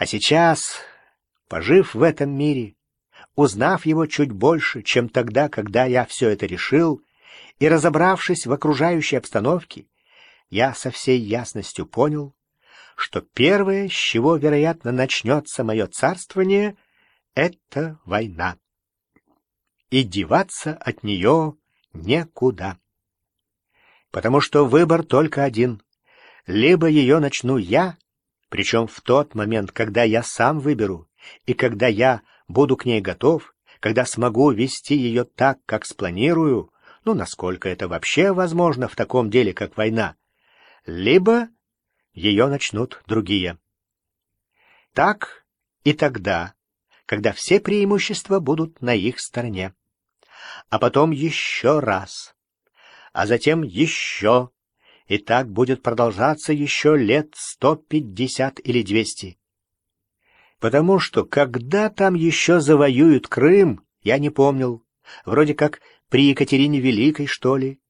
А сейчас, пожив в этом мире, узнав его чуть больше, чем тогда, когда я все это решил, и разобравшись в окружающей обстановке, я со всей ясностью понял, что первое, с чего, вероятно, начнется мое царствование, — это война. И деваться от нее некуда. Потому что выбор только один. Либо ее начну я, причем в тот момент, когда я сам выберу, и когда я буду к ней готов, когда смогу вести ее так, как спланирую, ну, насколько это вообще возможно в таком деле, как война, либо ее начнут другие. Так и тогда, когда все преимущества будут на их стороне. А потом еще раз, а затем еще, и так будет продолжаться еще лет сто пятьдесят или двести. Потому что когда там еще завоюют Крым, я не помнил, вроде как при Екатерине Великой, что ли.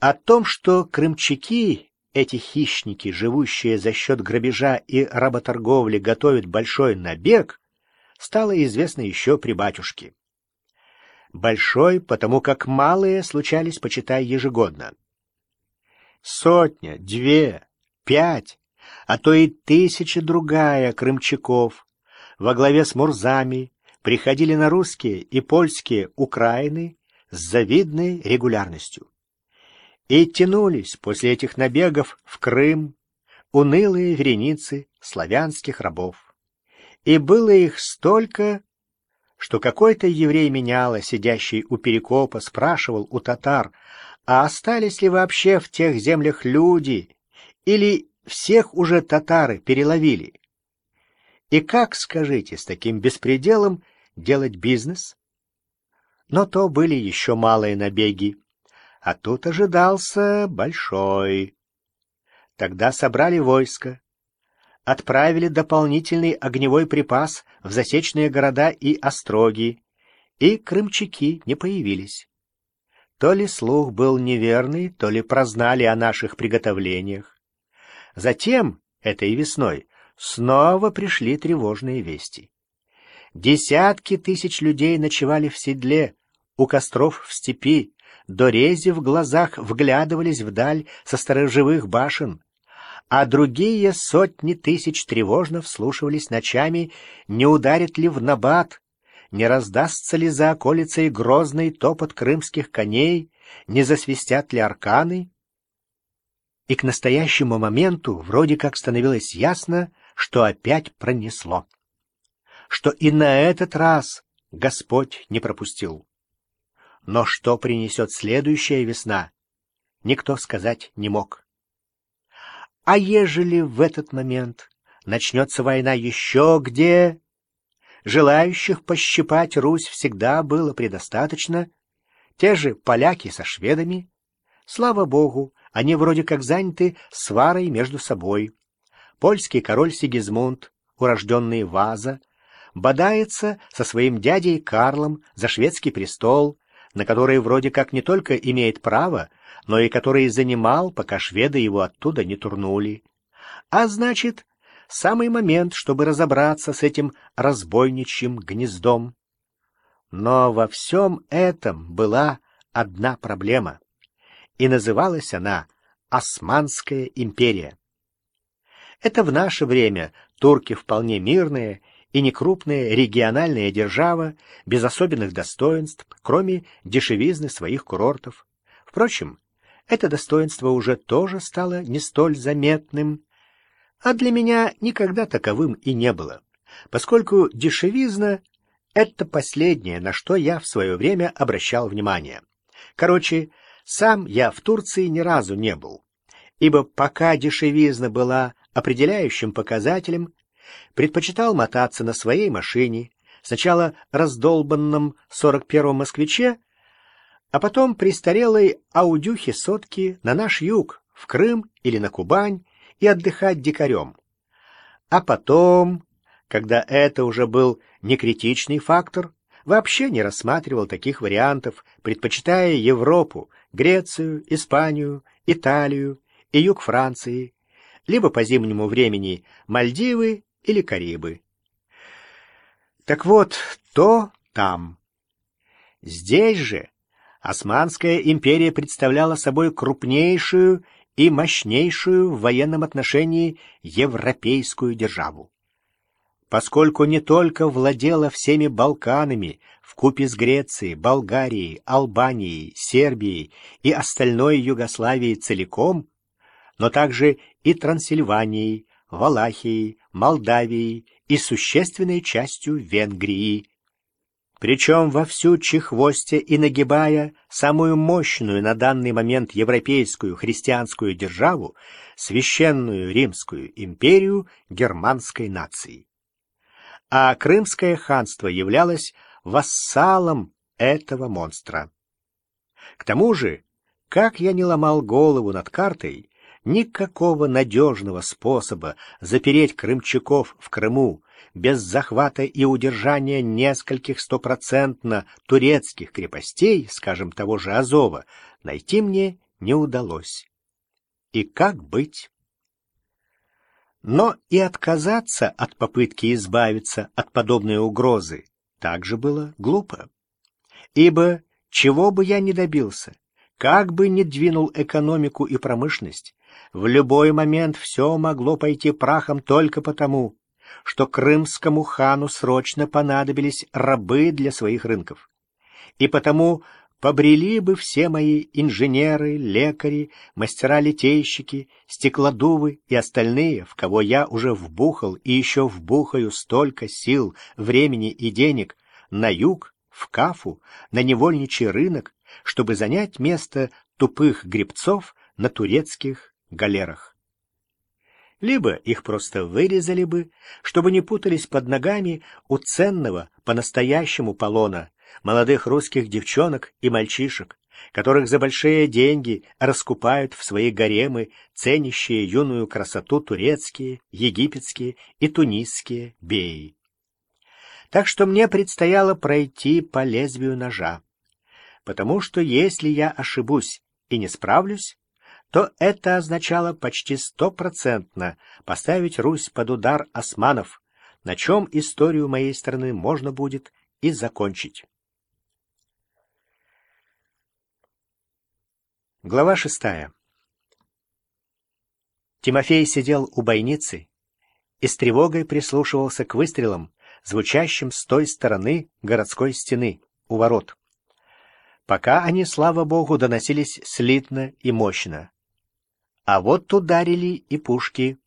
О том, что крымчаки, эти хищники, живущие за счет грабежа и работорговли, готовят большой набег, стало известно еще при батюшке. Большой, потому как малые случались, почитай, ежегодно. Сотня, две, пять, а то и тысяча другая крымчаков во главе с мурзами приходили на русские и польские Украины с завидной регулярностью и тянулись после этих набегов в Крым унылые вереницы славянских рабов. И было их столько, что какой-то еврей меняла, сидящий у перекопа, спрашивал у татар, а остались ли вообще в тех землях люди, или всех уже татары переловили? И как, скажите, с таким беспределом делать бизнес? Но то были еще малые набеги а тут ожидался большой. Тогда собрали войско, отправили дополнительный огневой припас в засечные города и остроги, и крымчаки не появились. То ли слух был неверный, то ли прознали о наших приготовлениях. Затем, этой весной, снова пришли тревожные вести. Десятки тысяч людей ночевали в седле, у костров в степи, дорези в глазах вглядывались вдаль со сторожевых башен, а другие сотни тысяч тревожно вслушивались ночами, не ударит ли в набат, не раздастся ли за околицей грозный топот крымских коней, не засвистят ли арканы. И к настоящему моменту вроде как становилось ясно, что опять пронесло, что и на этот раз Господь не пропустил. Но что принесет следующая весна, никто сказать не мог. А ежели в этот момент начнется война еще где... Желающих пощипать Русь всегда было предостаточно. Те же поляки со шведами. Слава богу, они вроде как заняты сварой между собой. Польский король Сигизмунд, урожденный Ваза, бодается со своим дядей Карлом за шведский престол, на который вроде как не только имеет право, но и который занимал, пока шведы его оттуда не турнули. А значит, самый момент, чтобы разобраться с этим разбойничьим гнездом. Но во всем этом была одна проблема, и называлась она Османская империя. Это в наше время турки вполне мирные и некрупная региональная держава без особенных достоинств, кроме дешевизны своих курортов. Впрочем, это достоинство уже тоже стало не столь заметным, а для меня никогда таковым и не было, поскольку дешевизна — это последнее, на что я в свое время обращал внимание. Короче, сам я в Турции ни разу не был, ибо пока дешевизна была определяющим показателем, предпочитал мотаться на своей машине, сначала раздолбанном 41-м «Москвиче», а потом престарелой аудюхе сотки на наш юг, в Крым или на Кубань, и отдыхать дикарем. А потом, когда это уже был не критичный фактор, вообще не рассматривал таких вариантов, предпочитая Европу, Грецию, Испанию, Италию и юг Франции, либо по зимнему времени Мальдивы или Карибы. Так вот, то там. Здесь же Османская империя представляла собой крупнейшую и мощнейшую в военном отношении европейскую державу. Поскольку не только владела всеми Балканами, вкупе с Грецией, Болгарией, Албанией, Сербией и остальной Югославией целиком, но также и Трансильванией, Валахией, Молдавией и существенной частью Венгрии, причем во всю чехвосте и нагибая самую мощную на данный момент европейскую христианскую державу, священную Римскую империю германской нации. А Крымское ханство являлось вассалом этого монстра. К тому же, как я не ломал голову над картой, никакого надежного способа запереть крымчаков в Крыму без захвата и удержания нескольких стопроцентно турецких крепостей, скажем, того же Азова, найти мне не удалось. И как быть? Но и отказаться от попытки избавиться от подобной угрозы также было глупо. Ибо чего бы я ни добился, как бы ни двинул экономику и промышленность, в любой момент все могло пойти прахом только потому, что крымскому хану срочно понадобились рабы для своих рынков. И потому побрели бы все мои инженеры, лекари, мастера-литейщики, стеклодувы и остальные, в кого я уже вбухал и еще вбухаю столько сил, времени и денег, на юг, в Кафу, на невольничий рынок, чтобы занять место тупых гребцов на турецких галерах. Либо их просто вырезали бы, чтобы не путались под ногами у ценного, по-настоящему полона, молодых русских девчонок и мальчишек, которых за большие деньги раскупают в свои гаремы ценящие юную красоту турецкие, египетские и тунисские беи. Так что мне предстояло пройти по лезвию ножа, потому что если я ошибусь и не справлюсь, то это означало почти стопроцентно поставить Русь под удар османов, на чем историю моей страны можно будет и закончить. Глава шестая. Тимофей сидел у бойницы и с тревогой прислушивался к выстрелам, звучащим с той стороны городской стены, у ворот. Пока они, слава богу, доносились слитно и мощно. А вот ударили и пушки.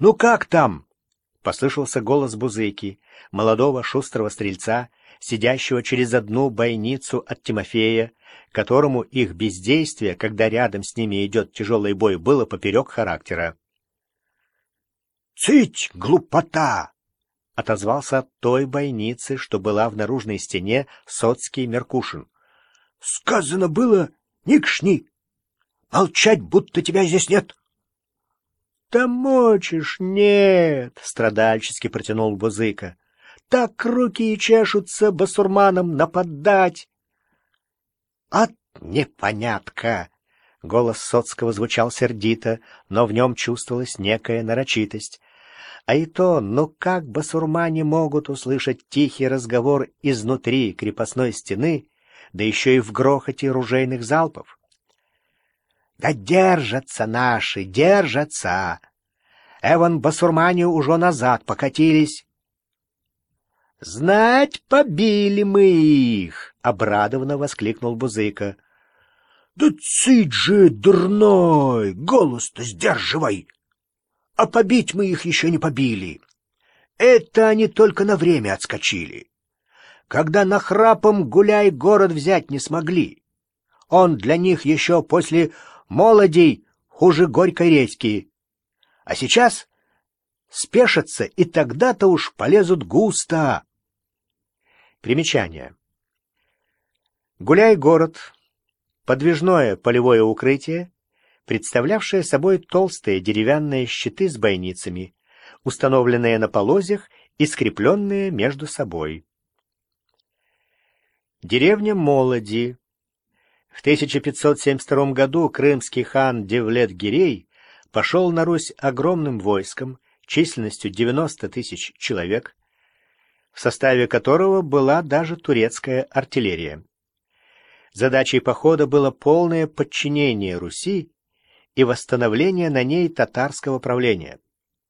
«Ну как там?» — послышался голос Бузыки, молодого шустрого стрельца, сидящего через одну бойницу от Тимофея, которому их бездействие, когда рядом с ними идет тяжелый бой, было поперек характера. «Цыть, глупота!» — отозвался от той бойницы, что была в наружной стене Соцкий Меркушин. «Сказано было, никшни!» Молчать, будто тебя здесь нет. — Да мочишь, нет, — страдальчески протянул Бузыка. — Так руки и чешутся басурманам нападать. — От непонятка! — голос Соцкого звучал сердито, но в нем чувствовалась некая нарочитость. А и то, ну как басурмане могут услышать тихий разговор изнутри крепостной стены, да еще и в грохоте ружейных залпов? Да держатся наши, держатся. Эван басурмане уже назад покатились. «Знать, побили мы их!» — обрадованно воскликнул Бузыка. «Да цыть же, дурной! Голос-то сдерживай! А побить мы их еще не побили. Это они только на время отскочили. Когда нахрапом гуляй город взять не смогли. Он для них еще после молодей хуже горькой редьки. А сейчас спешатся, и тогда-то уж полезут густо. Примечание. Гуляй-город — подвижное полевое укрытие, представлявшее собой толстые деревянные щиты с бойницами, установленные на полозьях и скрепленные между собой. Деревня Молоди в 1572 году крымский хан Девлет-Гирей пошел на Русь огромным войском численностью 90 тысяч человек, в составе которого была даже турецкая артиллерия. Задачей похода было полное подчинение Руси и восстановление на ней татарского правления.